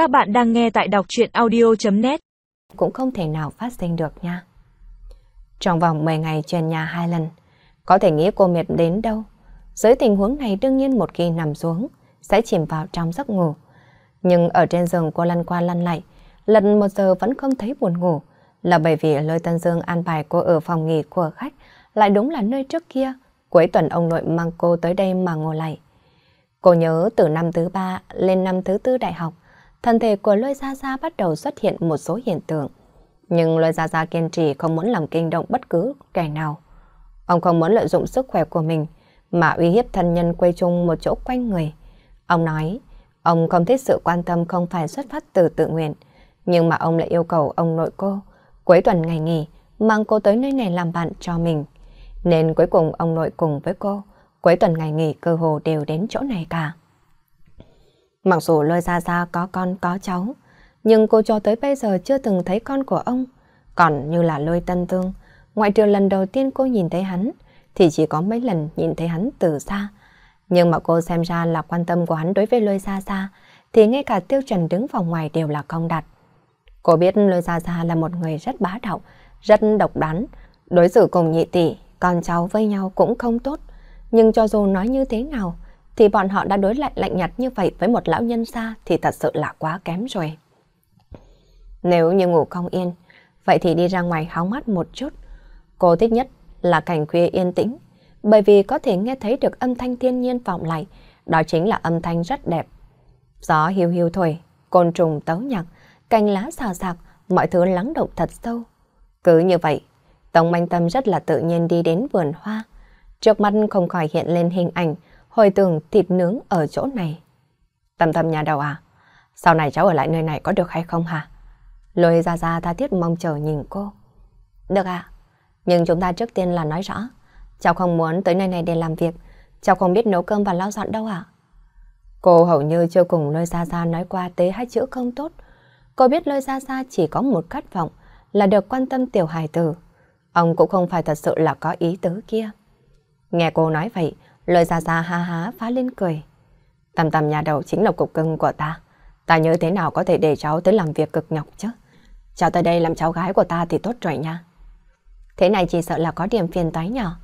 Các bạn đang nghe tại đọc truyện audio.net Cũng không thể nào phát sinh được nha. Trong vòng 10 ngày chuyển nhà hai lần, có thể nghĩ cô mệt đến đâu. Dưới tình huống này đương nhiên một khi nằm xuống, sẽ chìm vào trong giấc ngủ. Nhưng ở trên giường cô lăn qua lăn lại, lần một giờ vẫn không thấy buồn ngủ, là bởi vì lôi Tân Dương an bài cô ở phòng nghỉ của khách, lại đúng là nơi trước kia, cuối tuần ông nội mang cô tới đây mà ngồi lại. Cô nhớ từ năm thứ ba lên năm thứ tư đại học, thân thể của Lôi Gia Gia bắt đầu xuất hiện một số hiện tượng. Nhưng Lôi Gia Gia kiên trì không muốn làm kinh động bất cứ kẻ nào. Ông không muốn lợi dụng sức khỏe của mình mà uy hiếp thân nhân quê chung một chỗ quanh người. Ông nói, ông không thích sự quan tâm không phải xuất phát từ tự nguyện, nhưng mà ông lại yêu cầu ông nội cô, cuối tuần ngày nghỉ, mang cô tới nơi này làm bạn cho mình. Nên cuối cùng ông nội cùng với cô, cuối tuần ngày nghỉ cơ hồ đều đến chỗ này cả. Mặc dù lôi ra ra có con có cháu, nhưng cô cho tới bây giờ chưa từng thấy con của ông. Còn như là lôi tân tương, ngoại trừ lần đầu tiên cô nhìn thấy hắn, thì chỉ có mấy lần nhìn thấy hắn từ xa. Nhưng mà cô xem ra là quan tâm của hắn đối với lôi ra ra, thì ngay cả tiêu chuẩn đứng phòng ngoài đều là công đặt. Cô biết lôi ra ra là một người rất bá đạo, rất độc đoán, đối xử cùng nhị tỷ, con cháu với nhau cũng không tốt. Nhưng cho dù nói như thế nào, thì bọn họ đã đối lại lạnh nhạt như vậy với một lão nhân xa thì thật sự là quá kém rồi. Nếu như ngủ không yên, vậy thì đi ra ngoài hóng mắt một chút. Cô thích nhất là cảnh khuya yên tĩnh, bởi vì có thể nghe thấy được âm thanh thiên nhiên vọng lại, đó chính là âm thanh rất đẹp. Gió hiu hiu thổi, côn trùng tấu nhạc, cành lá xào xạc, mọi thứ lắng động thật sâu. Cứ như vậy, Tống Manh Tâm rất là tự nhiên đi đến vườn hoa. Trước mắt không khỏi hiện lên hình ảnh hồi tưởng thịt nướng ở chỗ này. Tâm tâm nhà đầu à, sau này cháu ở lại nơi này có được hay không hả? Lôi ra ra tha thiết mong chờ nhìn cô. Được à, nhưng chúng ta trước tiên là nói rõ. Cháu không muốn tới nơi này để làm việc, cháu không biết nấu cơm và lau dọn đâu à? Cô hầu như chưa cùng lôi ra ra nói qua tế hai chữ không tốt. Cô biết lôi ra ra chỉ có một khát vọng là được quan tâm tiểu hài tử. Ông cũng không phải thật sự là có ý tứ kia. Nghe cô nói vậy, lời ra ra ha há phá lên cười. Tầm tầm nhà đầu chính là cục cưng của ta. Ta nhớ thế nào có thể để cháu tới làm việc cực nhọc chứ. Cháu tới đây làm cháu gái của ta thì tốt rồi nha. Thế này chỉ sợ là có điểm phiền toái nhỏ.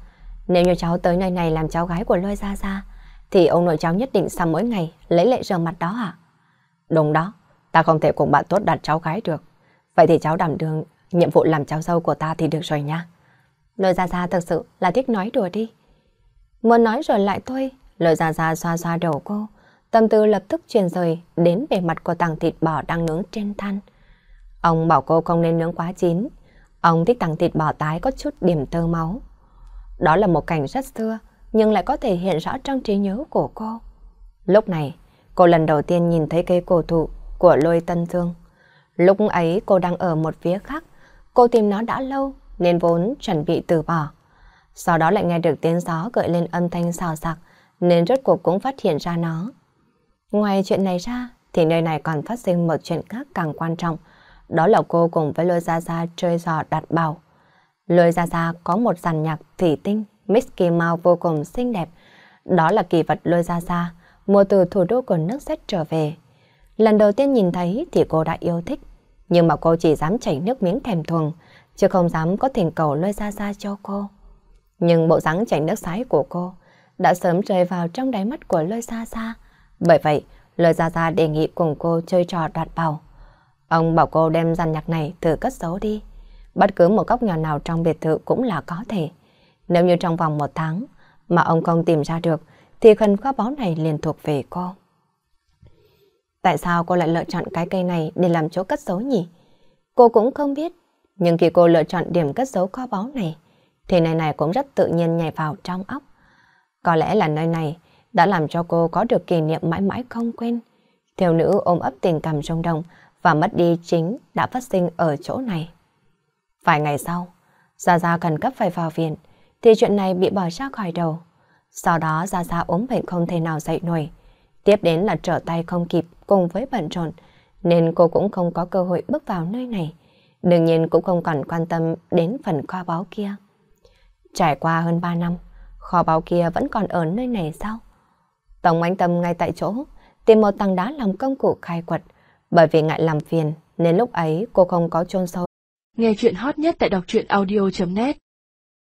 Nếu như cháu tới nơi này làm cháu gái của lôi ra ra, thì ông nội cháu nhất định sau mỗi ngày lấy lệ rửa mặt đó hả? Đúng đó, ta không thể cùng bạn tốt đặt cháu gái được. Vậy thì cháu đảm đương nhiệm vụ làm cháu dâu của ta thì được rồi nha. Lôi ra ra thật sự là thích nói đùa đi. Muốn nói rồi lại thôi, lời già già xoa xoa đầu cô. Tâm tư lập tức truyền rời đến bề mặt của tảng thịt bò đang nướng trên than. Ông bảo cô không nên nướng quá chín. Ông thích tảng thịt bò tái có chút điểm tơ máu. Đó là một cảnh rất xưa, nhưng lại có thể hiện rõ trong trí nhớ của cô. Lúc này, cô lần đầu tiên nhìn thấy cây cổ thụ của lôi tân thương. Lúc ấy cô đang ở một phía khác, cô tìm nó đã lâu nên vốn chuẩn bị từ bỏ sau đó lại nghe được tiếng gió gợi lên âm thanh xào xạc, nên rốt cuộc cũng phát hiện ra nó. Ngoài chuyện này ra, thì nơi này còn phát sinh một chuyện khác càng quan trọng, đó là cô cùng với Lôi Gia Gia chơi trò đặt bảo. Lôi Gia Gia có một dàn nhạc thủy tinh, Mickey Mouse vô cùng xinh đẹp, đó là kỳ vật Lôi Gia Gia, mua từ thủ đô của nước xét trở về. Lần đầu tiên nhìn thấy thì cô đã yêu thích, nhưng mà cô chỉ dám chảy nước miếng thèm thuồng, chứ không dám có thỉnh cầu Lôi Gia Gia cho cô. Nhưng bộ dáng chảy nước sái của cô đã sớm rơi vào trong đáy mắt của Lôi Sa Sa. Bởi vậy, Lôi Sa Sa đề nghị cùng cô chơi trò đoạt bảo. Ông bảo cô đem dàn nhạc này thử cất giấu đi. Bất cứ một góc nhỏ nào trong biệt thự cũng là có thể. Nếu như trong vòng một tháng mà ông không tìm ra được, thì phần kho báu này liền thuộc về cô. Tại sao cô lại lựa chọn cái cây này để làm chỗ cất giấu nhỉ? Cô cũng không biết, nhưng khi cô lựa chọn điểm cất giấu kho báu này, thì nơi này cũng rất tự nhiên nhảy vào trong óc. Có lẽ là nơi này đã làm cho cô có được kỷ niệm mãi mãi không quên. Thiếu nữ ôm ấp tình cảm rung động và mất đi chính đã phát sinh ở chỗ này. Vài ngày sau, Gia Gia cần cấp phải vào viện, thì chuyện này bị bỏ ra khỏi đầu. Sau đó Gia Gia ốm bệnh không thể nào dậy nổi. Tiếp đến là trở tay không kịp cùng với bận rộn, nên cô cũng không có cơ hội bước vào nơi này. Đương nhiên cũng không còn quan tâm đến phần kho báu kia. Trải qua hơn 3 năm, kho báu kia vẫn còn ở nơi này sao? Tổng anh tâm ngay tại chỗ, tìm một tầng đá làm công cụ khai quật, Bởi vì ngại làm phiền nên lúc ấy cô không có chôn sâu. Nghe chuyện hot nhất tại đọc truyện audio.net